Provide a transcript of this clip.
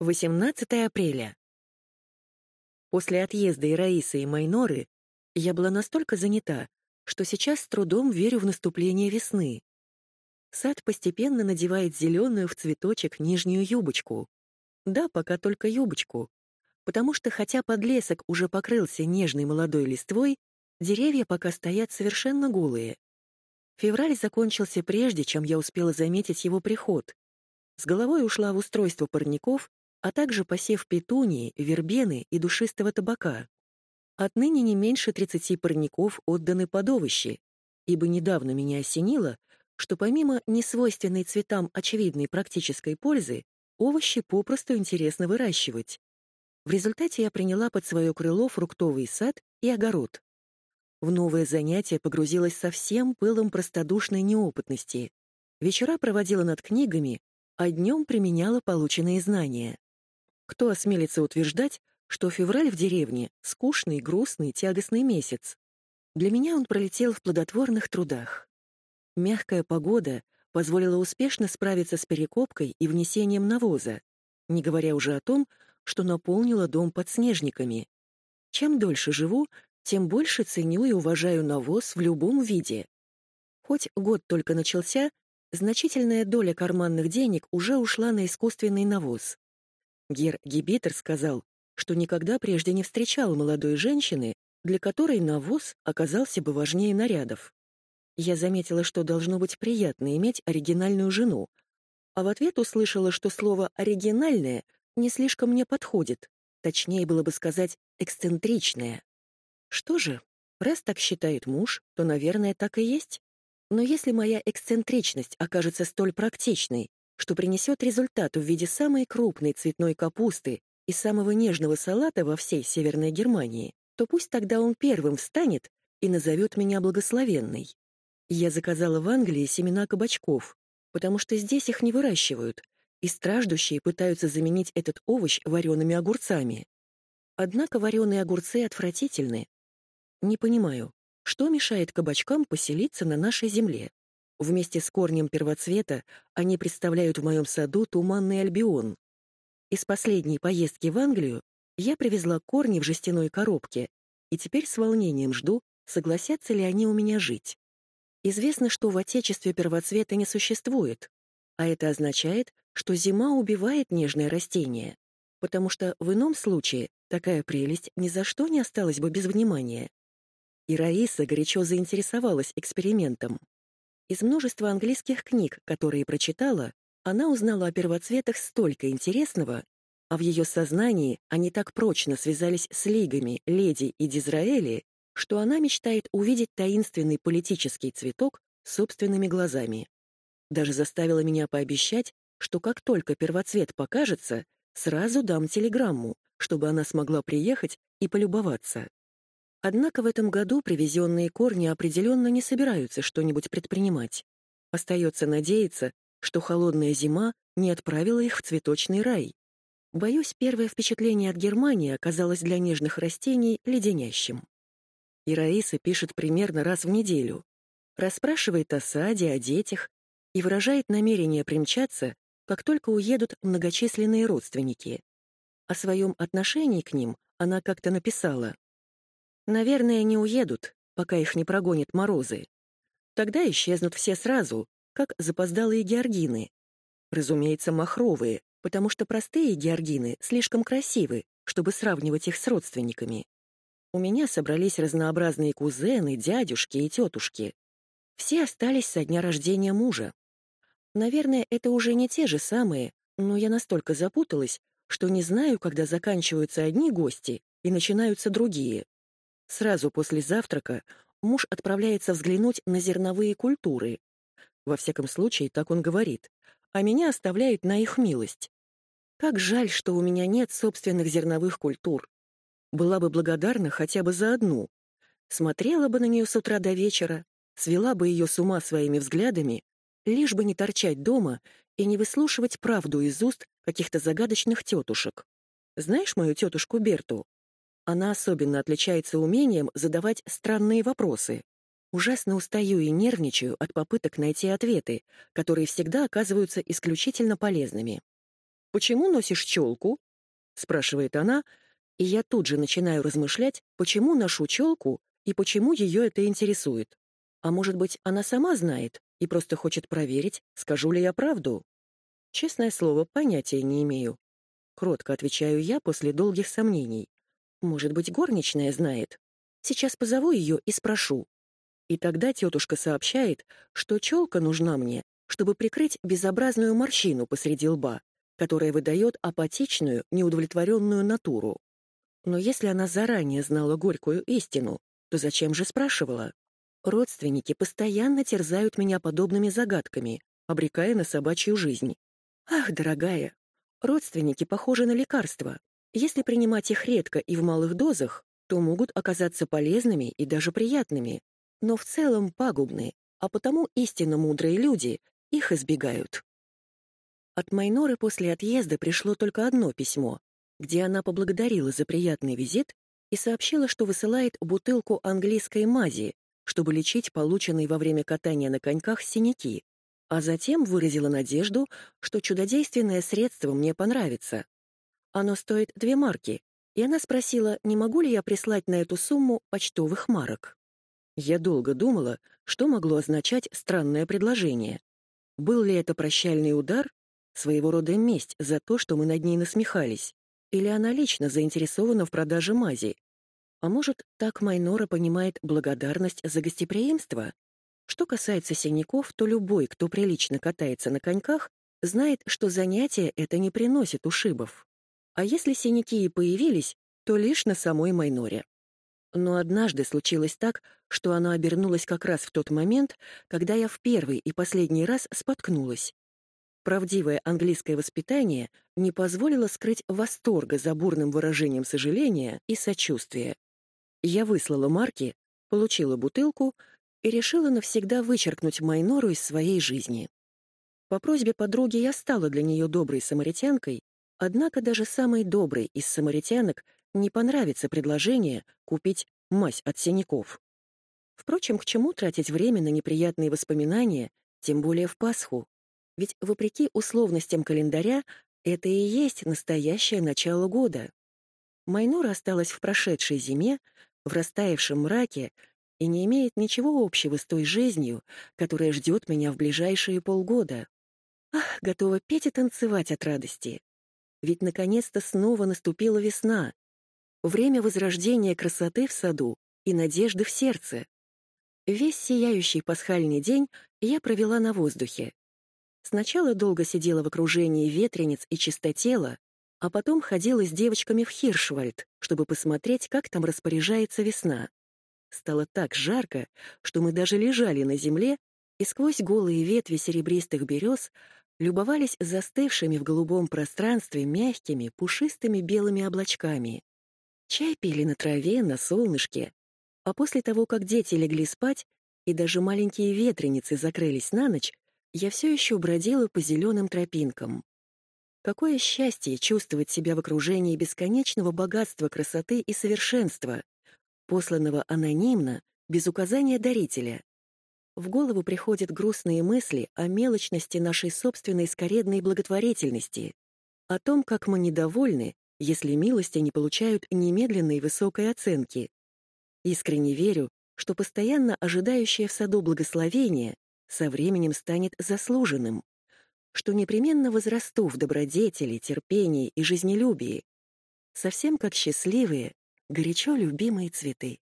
18 апреля. После отъезда Ираисы и Майноры я была настолько занята, что сейчас с трудом верю в наступление весны. Сад постепенно надевает зеленую в цветочек нижнюю юбочку. Да, пока только юбочку. Потому что хотя подлесок уже покрылся нежной молодой листвой, деревья пока стоят совершенно голые. Февраль закончился прежде, чем я успела заметить его приход. С головой ушла в устройство парников а также посев петунии, вербены и душистого табака. Отныне не меньше 30 парников отданы под овощи, ибо недавно меня осенило, что помимо несвойственной цветам очевидной практической пользы, овощи попросту интересно выращивать. В результате я приняла под свое крыло фруктовый сад и огород. В новое занятие погрузилась со всем пылом простодушной неопытности. Вечера проводила над книгами, а днем применяла полученные знания. Кто осмелится утверждать, что февраль в деревне — скучный, грустный, тягостный месяц? Для меня он пролетел в плодотворных трудах. Мягкая погода позволила успешно справиться с перекопкой и внесением навоза, не говоря уже о том, что наполнила дом подснежниками. Чем дольше живу, тем больше ценю и уважаю навоз в любом виде. Хоть год только начался, значительная доля карманных денег уже ушла на искусственный навоз. Гер Гибитер сказал, что никогда прежде не встречал молодой женщины, для которой навоз оказался бы важнее нарядов. Я заметила, что должно быть приятно иметь оригинальную жену, а в ответ услышала, что слово «оригинальное» не слишком мне подходит, точнее было бы сказать «эксцентричное». Что же, раз так считает муж, то, наверное, так и есть. Но если моя эксцентричность окажется столь практичной, что принесет результат в виде самой крупной цветной капусты и самого нежного салата во всей Северной Германии, то пусть тогда он первым встанет и назовет меня благословенной. Я заказала в Англии семена кабачков, потому что здесь их не выращивают, и страждущие пытаются заменить этот овощ вареными огурцами. Однако вареные огурцы отвратительны. Не понимаю, что мешает кабачкам поселиться на нашей земле? Вместе с корнем первоцвета они представляют в моем саду туманный альбион. Из последней поездки в Англию я привезла корни в жестяной коробке, и теперь с волнением жду, согласятся ли они у меня жить. Известно, что в Отечестве первоцвета не существует, а это означает, что зима убивает нежное растение, потому что в ином случае такая прелесть ни за что не осталась бы без внимания. И Раиса горячо заинтересовалась экспериментом. Из множества английских книг, которые прочитала, она узнала о первоцветах столько интересного, а в ее сознании они так прочно связались с лигами, леди и Дизраэли, что она мечтает увидеть таинственный политический цветок собственными глазами. Даже заставила меня пообещать, что как только первоцвет покажется, сразу дам телеграмму, чтобы она смогла приехать и полюбоваться. Однако в этом году привезенные корни определенно не собираются что-нибудь предпринимать. Остается надеяться, что холодная зима не отправила их в цветочный рай. Боюсь, первое впечатление от Германии оказалось для нежных растений леденящим. И Раиса пишет примерно раз в неделю. Расспрашивает о саде, о детях и выражает намерение примчаться, как только уедут многочисленные родственники. О своем отношении к ним она как-то написала. Наверное, не уедут, пока их не прогонят морозы. Тогда исчезнут все сразу, как запоздалые георгины. Разумеется, махровые, потому что простые георгины слишком красивы, чтобы сравнивать их с родственниками. У меня собрались разнообразные кузены, дядюшки и тетушки. Все остались со дня рождения мужа. Наверное, это уже не те же самые, но я настолько запуталась, что не знаю, когда заканчиваются одни гости и начинаются другие. Сразу после завтрака муж отправляется взглянуть на зерновые культуры. Во всяком случае, так он говорит, а меня оставляет на их милость. Как жаль, что у меня нет собственных зерновых культур. Была бы благодарна хотя бы за одну. Смотрела бы на нее с утра до вечера, свела бы ее с ума своими взглядами, лишь бы не торчать дома и не выслушивать правду из уст каких-то загадочных тетушек. Знаешь мою тетушку Берту? Она особенно отличается умением задавать странные вопросы. Ужасно устаю и нервничаю от попыток найти ответы, которые всегда оказываются исключительно полезными. почему носишь челку?» — спрашивает она, и я тут же начинаю размышлять, почему ношу челку и почему ее это интересует. А может быть, она сама знает и просто хочет проверить, скажу ли я правду? Честное слово, понятия не имею. Кротко отвечаю я после долгих сомнений. Может быть, горничная знает. Сейчас позову ее и спрошу. И тогда тетушка сообщает, что челка нужна мне, чтобы прикрыть безобразную морщину посреди лба, которая выдает апатичную, неудовлетворенную натуру. Но если она заранее знала горькую истину, то зачем же спрашивала? Родственники постоянно терзают меня подобными загадками, обрекая на собачью жизнь. Ах, дорогая, родственники похожи на лекарства. Если принимать их редко и в малых дозах, то могут оказаться полезными и даже приятными, но в целом пагубны, а потому истинно мудрые люди их избегают. От Майноры после отъезда пришло только одно письмо, где она поблагодарила за приятный визит и сообщила, что высылает бутылку английской мази, чтобы лечить полученные во время катания на коньках синяки, а затем выразила надежду, что чудодейственное средство мне понравится. Оно стоит две марки, и она спросила, не могу ли я прислать на эту сумму почтовых марок. Я долго думала, что могло означать странное предложение. Был ли это прощальный удар, своего рода месть за то, что мы над ней насмехались, или она лично заинтересована в продаже мази? А может, так Майнора понимает благодарность за гостеприимство? Что касается синяков, то любой, кто прилично катается на коньках, знает, что занятие это не приносит ушибов. А если синяки и появились, то лишь на самой Майноре. Но однажды случилось так, что она обернулась как раз в тот момент, когда я в первый и последний раз споткнулась. Правдивое английское воспитание не позволило скрыть восторга за бурным выражением сожаления и сочувствия. Я выслала марки, получила бутылку и решила навсегда вычеркнуть Майнору из своей жизни. По просьбе подруги я стала для нее доброй самаритянкой, однако даже самой доброй из самаритянок не понравится предложение купить мазь от синяков. Впрочем, к чему тратить время на неприятные воспоминания, тем более в Пасху? Ведь, вопреки условностям календаря, это и есть настоящее начало года. Майнура осталась в прошедшей зиме, в растаявшем мраке и не имеет ничего общего с той жизнью, которая ждет меня в ближайшие полгода. Ах, готова петь и танцевать от радости. Ведь наконец-то снова наступила весна, время возрождения красоты в саду и надежды в сердце. Весь сияющий пасхальный день я провела на воздухе. Сначала долго сидела в окружении ветрениц и чистотела, а потом ходила с девочками в Хиршвальд, чтобы посмотреть, как там распоряжается весна. Стало так жарко, что мы даже лежали на земле и сквозь голые ветви серебристых берез любовались застывшими в голубом пространстве мягкими, пушистыми белыми облачками. Чай пили на траве, на солнышке. А после того, как дети легли спать, и даже маленькие ветреницы закрылись на ночь, я все еще бродила по зеленым тропинкам. Какое счастье чувствовать себя в окружении бесконечного богатства красоты и совершенства, посланного анонимно, без указания дарителя. В голову приходят грустные мысли о мелочности нашей собственной скоредной благотворительности, о том, как мы недовольны если милости не получают немедленной высокой оценки. Искренне верю, что постоянно ожидающее в саду благословение со временем станет заслуженным, что непременно возрасту в добродетели, терпении и жизнелюбии, совсем как счастливые, горячо любимые цветы.